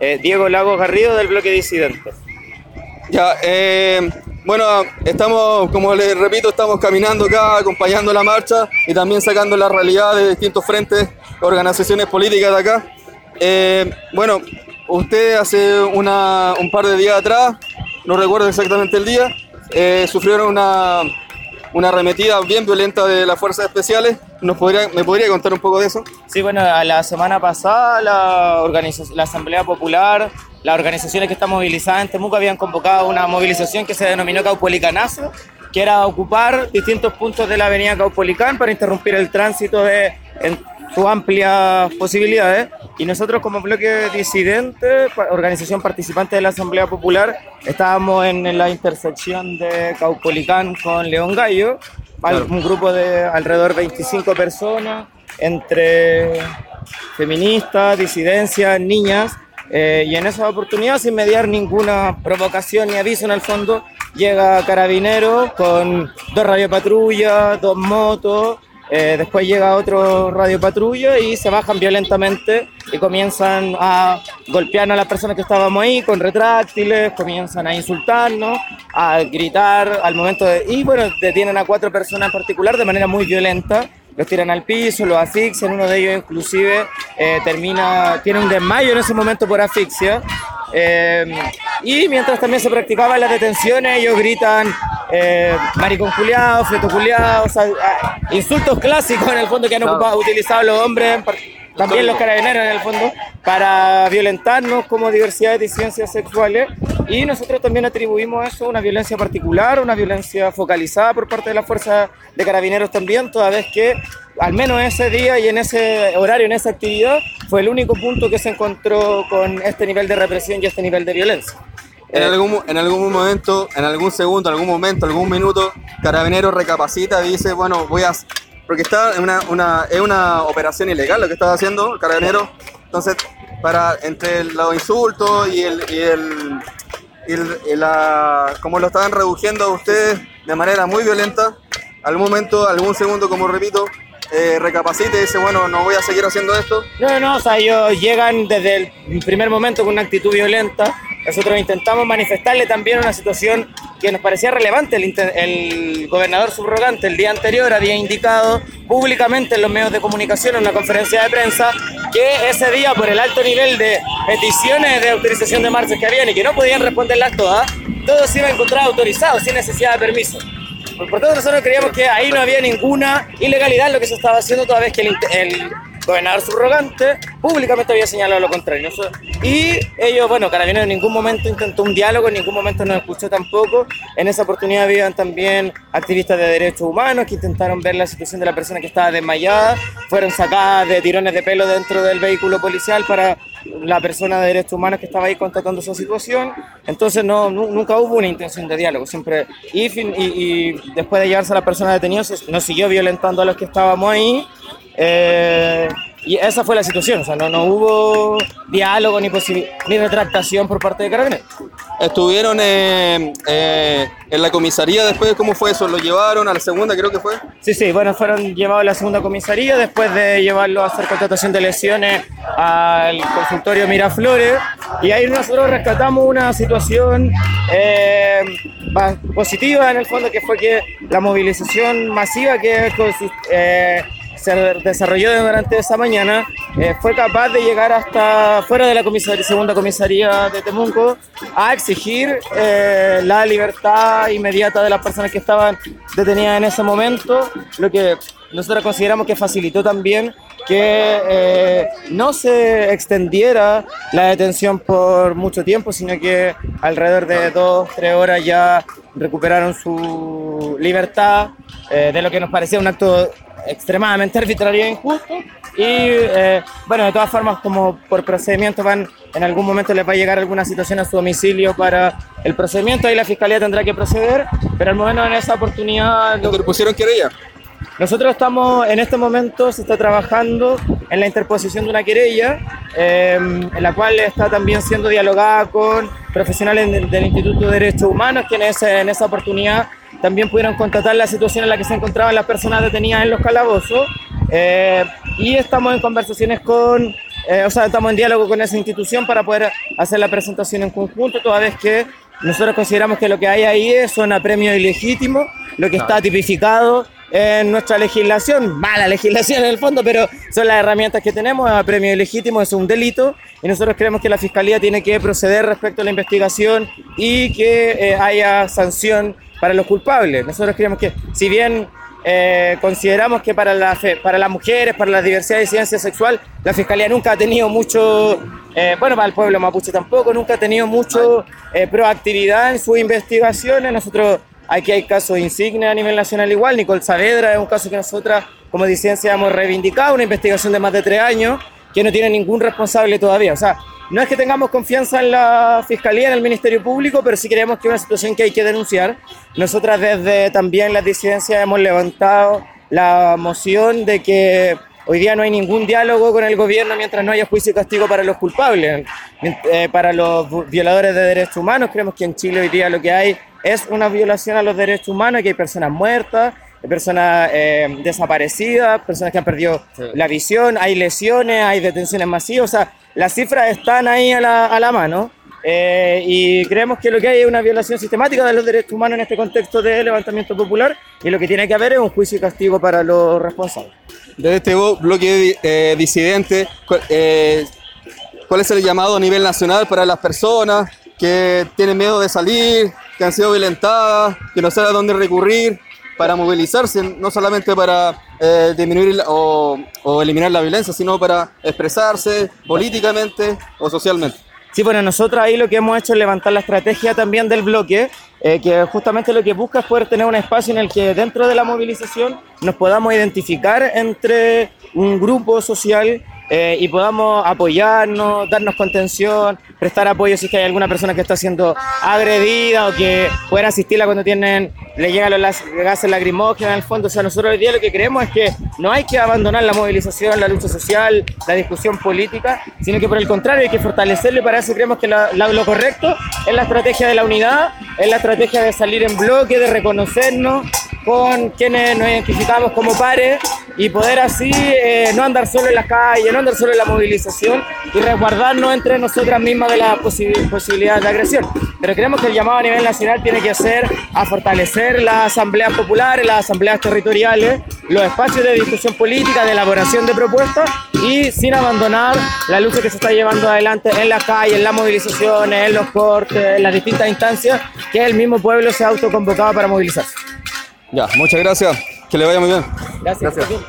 Eh, Diego Lagos Garrido del bloque Disidente. Ya, eh, bueno, estamos, como les repito, estamos caminando acá, acompañando la marcha y también sacando la realidad de distintos frentes, organizaciones políticas de acá. Eh, bueno, usted hace una, un par de días atrás, no recuerdo exactamente el día, sufrieron una, una arremetida bien violenta de las fuerzas especiales. ¿Nos podría, ¿Me podría contar un poco de eso? Sí, bueno, la semana pasada la, la Asamblea Popular, las organizaciones que están movilizadas en Temuco habían convocado una movilización que se denominó Caupolicanazo, que era ocupar distintos puntos de la avenida Caupolicán para interrumpir el tránsito de, sus amplias posibilidades. Y nosotros como bloque disidente, organización participante de la Asamblea Popular, estábamos en la intersección de Caupolicán con León Gallo, un grupo de alrededor de 25 personas, entre feministas, disidencias, niñas, eh, y en esa oportunidad, sin mediar ninguna provocación ni aviso en el fondo, llega Carabinero con dos radiopatrullas, dos motos, eh, después llega otro radiopatrulla y se bajan violentamente y comienzan a golpear a las personas que estábamos ahí con retráctiles, comienzan a insultarnos, a gritar al momento de... Y bueno, detienen a cuatro personas en particular de manera muy violenta los tiran al piso, los asfixian, uno de ellos inclusive eh, termina, tiene un desmayo en ese momento por asfixia. Eh, y mientras también se practicaban las detenciones, ellos gritan eh, maricón culiado, feto culiado, insultos clásicos en el fondo que han ocupado, utilizado los hombres también los carabineros en el fondo, para violentarnos como diversidad de disidencias sexuales. Y nosotros también atribuimos a eso una violencia particular, una violencia focalizada por parte de la fuerza de carabineros también, toda vez que al menos ese día y en ese horario, en esa actividad, fue el único punto que se encontró con este nivel de represión y este nivel de violencia. En algún, en algún momento, en algún segundo, algún momento, algún minuto, Carabineros recapacita y dice, bueno, voy a porque está una, una, es una operación ilegal lo que estaba haciendo carabinero. Entonces, para entre los insultos y el, y el, y la, como lo estaban reduciendo a ustedes de manera muy violenta, algún momento, algún segundo, como repito, eh, recapacite y dice, bueno, no voy a seguir haciendo esto? No, no, o sea, ellos llegan desde el primer momento con una actitud violenta. Nosotros intentamos manifestarle también una situación que nos parecía relevante. El, gobernador subrogante el día anterior había indicado públicamente en los medios de comunicación en una conferencia de prensa que ese día, por el alto nivel de peticiones de autorización de marchas que habían y que no podían responderlas todas, todo se iba a encontrar autorizado sin necesidad de permiso. Por, tanto, nosotros creíamos que ahí no había ninguna ilegalidad en lo que se estaba haciendo, toda vez que el, el gobernador subrogante públicamente había señalado lo contrario. Y ellos, bueno, Carabineros en ningún momento intentó un diálogo, en ningún momento nos escuchó tampoco. En esa oportunidad habían también activistas de derechos humanos que intentaron ver la situación de la persona que estaba desmayada, fueron sacadas de tirones de pelo dentro del vehículo policial para la persona de derechos humanos que estaba ahí constatando esa situación. Entonces no, nunca hubo una intención de diálogo, siempre y, y, después de llevarse a la persona detenida nos siguió violentando a los que estábamos ahí eh, y esa fue la situación, o sea, no, no hubo diálogo ni, ni retractación por parte de Carabineros. ¿Estuvieron eh, eh, en la comisaría después? ¿Cómo fue eso? ¿Lo llevaron a la segunda, creo que fue? Sí, sí, bueno, fueron llevados a la segunda comisaría después de llevarlo a hacer contratación de lesiones al consultorio Miraflores. Y ahí nosotros rescatamos una situación positiva en el fondo, que fue que la movilización masiva que eh, se desarrolló durante esa mañana, eh, fue capaz de llegar hasta fuera de la comisaría, segunda comisaría de Temuco a exigir eh, la libertad inmediata de las personas que estaban detenidas en ese momento, lo que nosotros consideramos que facilitó también que eh, no se extendiera la detención por mucho tiempo, sino que alrededor de dos, tres horas ya recuperaron su libertad, de lo que nos parecía un acto extremadamente arbitrario e injusto. Y eh, bueno, de todas formas, como por procedimiento van, en algún momento les va a llegar alguna situación a su domicilio para el procedimiento, ahí la fiscalía tendrá que proceder, pero al momento en esa oportunidad... ¿Lo pusieron querella? Nosotros estamos, en este momento se está trabajando en la interposición de una querella, em, en la cual está también siendo dialogada con profesionales del, Instituto de Derechos Humanos, quienes en esa oportunidad también pudieron constatar la situación en la que se encontraban las personas detenidas en los calabozos. Eh, y estamos en conversaciones con eh, o sea, estamos en diálogo con esa institución para poder hacer la presentación en conjunto, toda vez que nosotros consideramos que lo que hay ahí es un apremio ilegítimo, lo que está tipificado en nuestra legislación, mala legislación en el fondo, pero son las herramientas que tenemos, a premio ilegítimo es un delito y nosotros creemos que la Fiscalía tiene que proceder respecto a la investigación y que eh, haya sanción para los culpables. Nosotros creemos que si bien eh, consideramos que para, la para las mujeres, para la diversidad de ciencia sexual, la Fiscalía nunca ha tenido mucho, eh, bueno, para el pueblo mapuche tampoco, nunca ha tenido mucho proactividad en sus investigaciones. Nosotros Aquí hay casos insignes a nivel nacional igual. Nicole Saavedra es un caso que nosotras como disidencia hemos reivindicado, una investigación de más de tres años que no tiene ningún responsable todavía. O sea, no es que tengamos confianza en la Fiscalía, en el Ministerio Público, pero sí creemos que es una situación que hay que denunciar. Nosotras desde también las disidencias hemos levantado la moción de que hoy día no hay ningún diálogo con el gobierno mientras no haya juicio y castigo para los culpables, eh, para los violadores de derechos humanos. Creemos que en Chile hoy día lo que hay es una violación a los derechos humanos, que hay personas muertas, hay personas eh, desaparecidas, personas que han perdido la visión, hay lesiones, hay detenciones masivas, o sea, las cifras están ahí a la, a la mano. Eh, y creemos que lo que hay es una violación sistemática de los derechos humanos en este contexto de levantamiento popular y lo que tiene que haber es un juicio y castigo para los responsables. Desde este bloque eh, disidente, ¿cuál es el llamado a nivel nacional para las personas que tienen miedo de salir, que han sido violentadas, que no saben a dónde recurrir para movilizarse, no solamente para eh, disminuir o, eliminar la violencia, sino para expresarse políticamente o socialmente. Sí, bueno, nosotros ahí lo que hemos hecho es levantar la estrategia también del bloque, eh, que justamente lo que busca es poder tener un espacio en el que dentro de la movilización nos podamos identificar entre un grupo social eh, y podamos apoyarnos, darnos contención, prestar apoyo si es que hay alguna persona que está siendo agredida o que pueda asistirla cuando tienen, le llegan los gases lacrimógenos en el fondo. O sea, nosotros hoy día lo que creemos es que no hay que abandonar la movilización, la lucha social, la discusión política, sino que por el contrario hay que fortalecerlo y para eso creemos que lo correcto es la estrategia de la unidad, es la estrategia de salir en bloque, de reconocernos con quienes nos identificamos como pares y poder así eh, no andar solo en las calles, no andar solo en la movilización y resguardarnos entre nosotras mismas de la posibilidad de agresión. Pero creemos que el llamado a nivel nacional tiene que ser a fortalecer las asambleas populares, las asambleas territoriales, los espacios de discusión política, de elaboración de propuestas y sin abandonar la lucha que se está llevando adelante en las calles, en las movilizaciones, en los cortes, en las distintas instancias que el mismo pueblo se ha autoconvocado para movilizarse. Ya, muchas gracias. Que le vaya muy bien. Gracias. gracias.